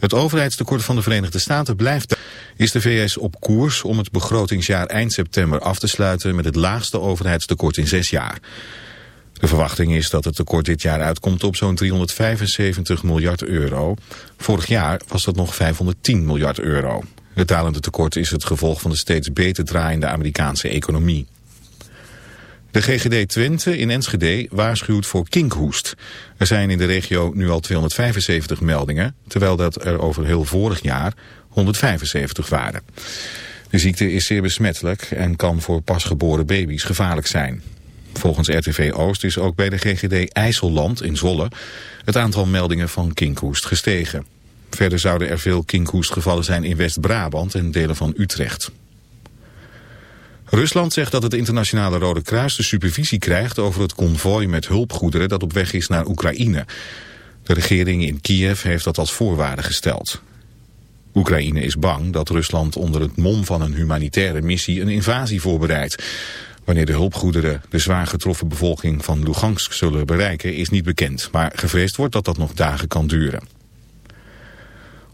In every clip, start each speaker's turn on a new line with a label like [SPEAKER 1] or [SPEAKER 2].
[SPEAKER 1] Het overheidstekort van de Verenigde Staten blijft... is de VS op koers om het begrotingsjaar eind september af te sluiten... met het laagste overheidstekort in zes jaar. De verwachting is dat het tekort dit jaar uitkomt op zo'n 375 miljard euro. Vorig jaar was dat nog 510 miljard euro. Het dalende tekort is het gevolg van de steeds beter draaiende Amerikaanse economie. De GGD Twente in Enschede waarschuwt voor kinkhoest. Er zijn in de regio nu al 275 meldingen, terwijl dat er over heel vorig jaar 175 waren. De ziekte is zeer besmettelijk en kan voor pasgeboren baby's gevaarlijk zijn. Volgens RTV Oost is ook bij de GGD IJsselland in Zwolle het aantal meldingen van kinkhoest gestegen. Verder zouden er veel kinkhoestgevallen zijn in West-Brabant en delen van Utrecht. Rusland zegt dat het internationale Rode Kruis de supervisie krijgt over het konvooi met hulpgoederen dat op weg is naar Oekraïne. De regering in Kiev heeft dat als voorwaarde gesteld. Oekraïne is bang dat Rusland onder het mom van een humanitaire missie een invasie voorbereidt. Wanneer de hulpgoederen de zwaar getroffen bevolking van Lugansk zullen bereiken is niet bekend. Maar gevreesd wordt dat dat nog dagen kan duren.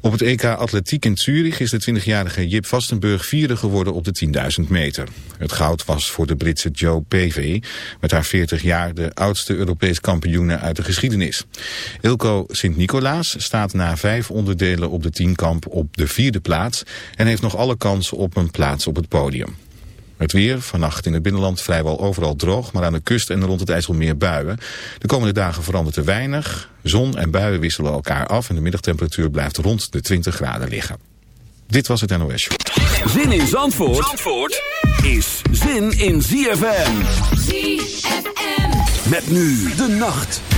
[SPEAKER 1] Op het EK Atletiek in Zurich is de 20-jarige Jip Vastenburg vierde geworden op de 10.000 meter. Het goud was voor de Britse Joe Pavey, met haar 40 jaar de oudste Europees kampioene uit de geschiedenis. Ilko Sint-Nicolaas staat na vijf onderdelen op de tienkamp op de vierde plaats en heeft nog alle kans op een plaats op het podium. Het weer, vannacht in het binnenland vrijwel overal droog, maar aan de kust en rond het IJsselmeer buien. De komende dagen verandert er weinig. Zon en buien wisselen elkaar af en de middagtemperatuur blijft rond de 20 graden liggen. Dit was het NOS
[SPEAKER 2] Zin in Zandvoort, Zandvoort is zin in ZFM. ZFM. Met nu de nacht.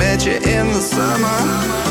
[SPEAKER 3] met you in the summer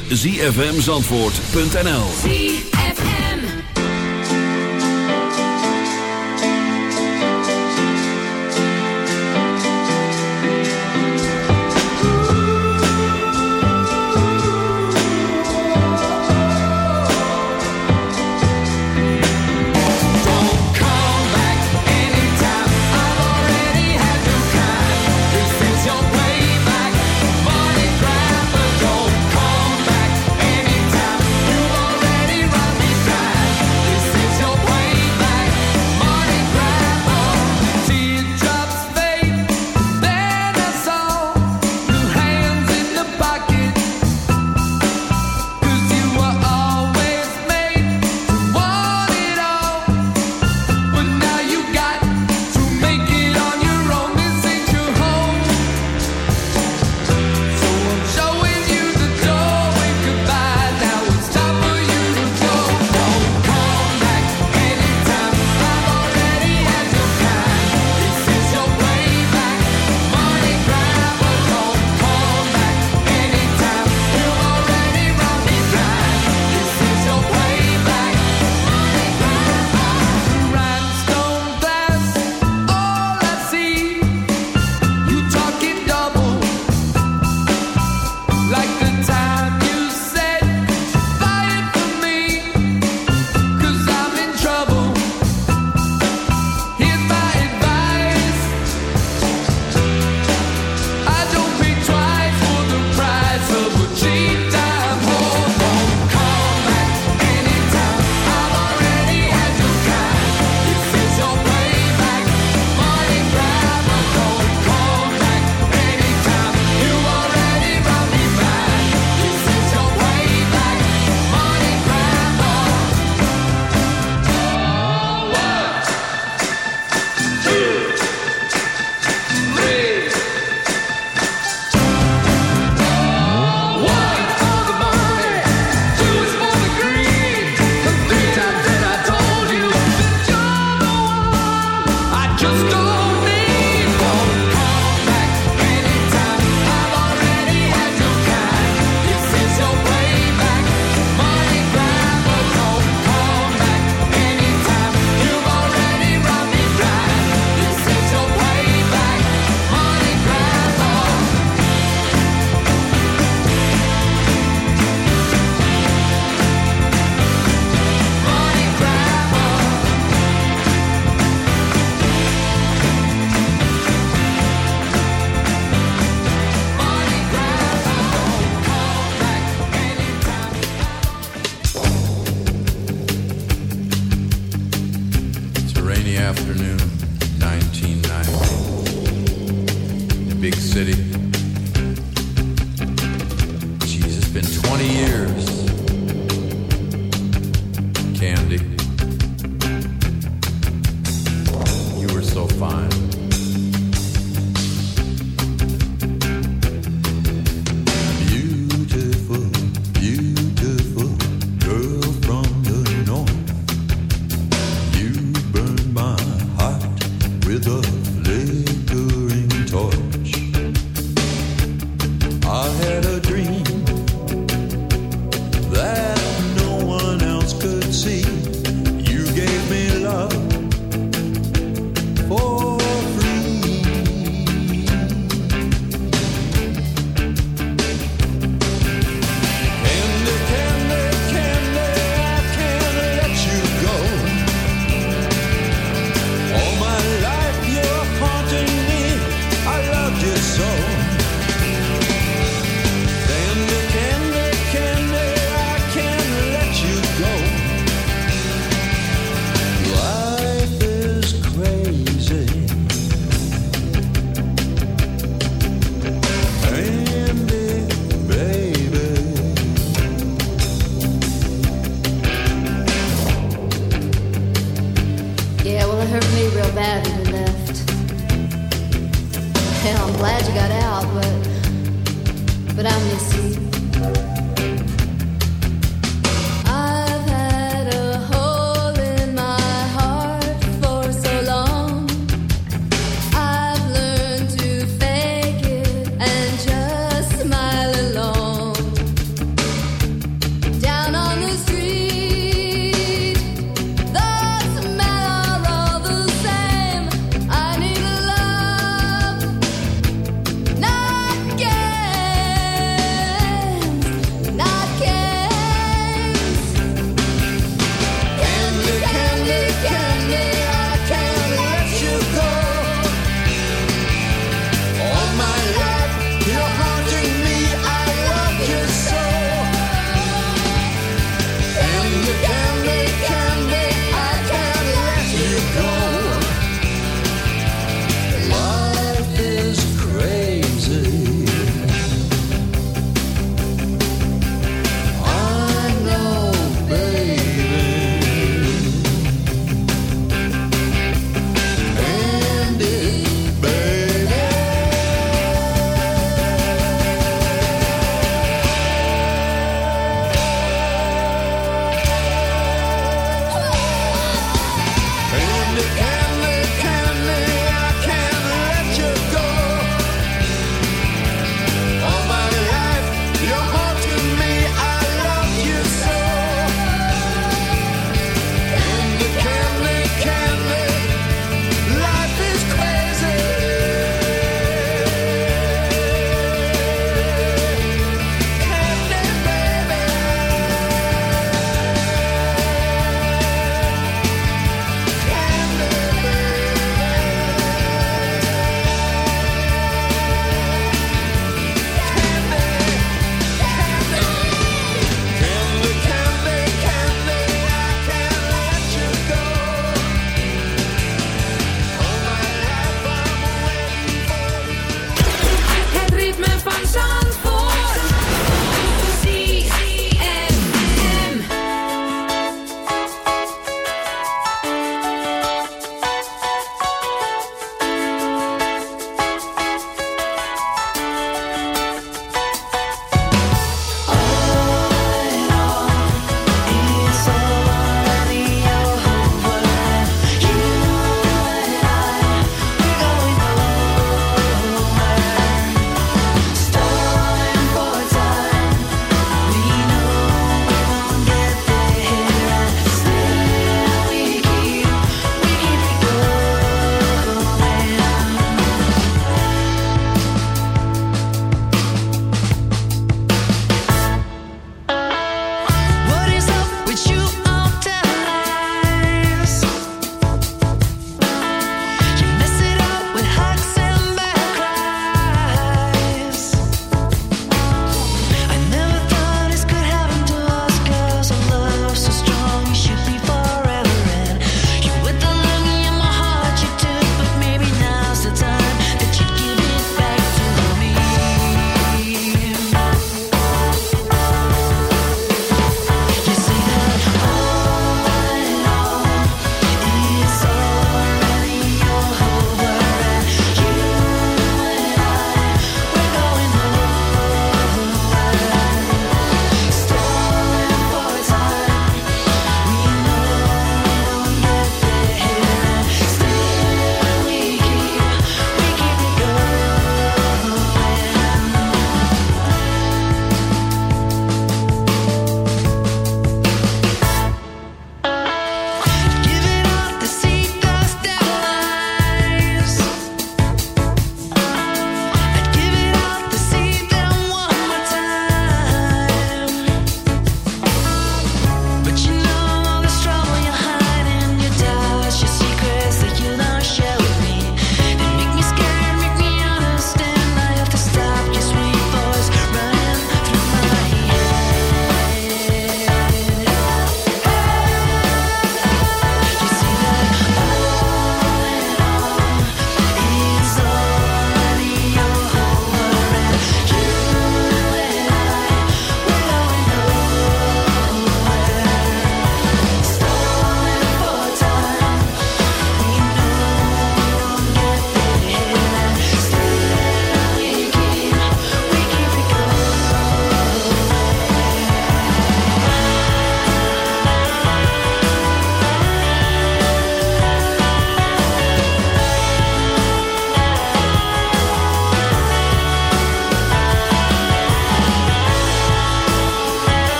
[SPEAKER 4] www.zfmzandvoort.nl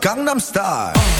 [SPEAKER 5] 강남 스타일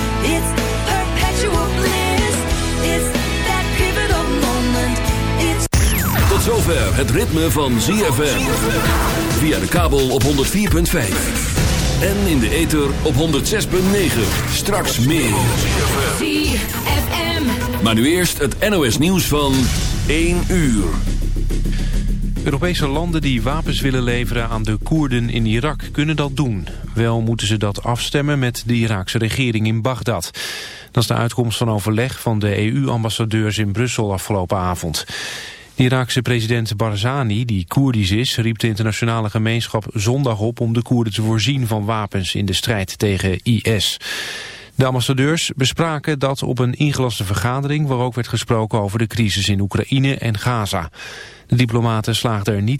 [SPEAKER 6] Zover het ritme van ZFM. Via de kabel op 104.5. En in de ether op 106.9. Straks meer.
[SPEAKER 7] ZFM.
[SPEAKER 6] Maar nu eerst het NOS nieuws van 1 uur.
[SPEAKER 8] Europese landen die wapens willen leveren aan de Koerden in Irak kunnen dat doen. Wel moeten ze dat afstemmen met de Iraakse regering in Bagdad. Dat is de uitkomst van overleg van de EU-ambassadeurs in Brussel afgelopen avond. Iraakse president Barzani, die Koerdisch is, riep de internationale gemeenschap zondag op om de Koerden te voorzien van wapens in de strijd tegen IS. De ambassadeurs bespraken dat op een ingelaste vergadering... waar ook werd gesproken over de crisis in Oekraïne en Gaza. De diplomaten slaagden er niet in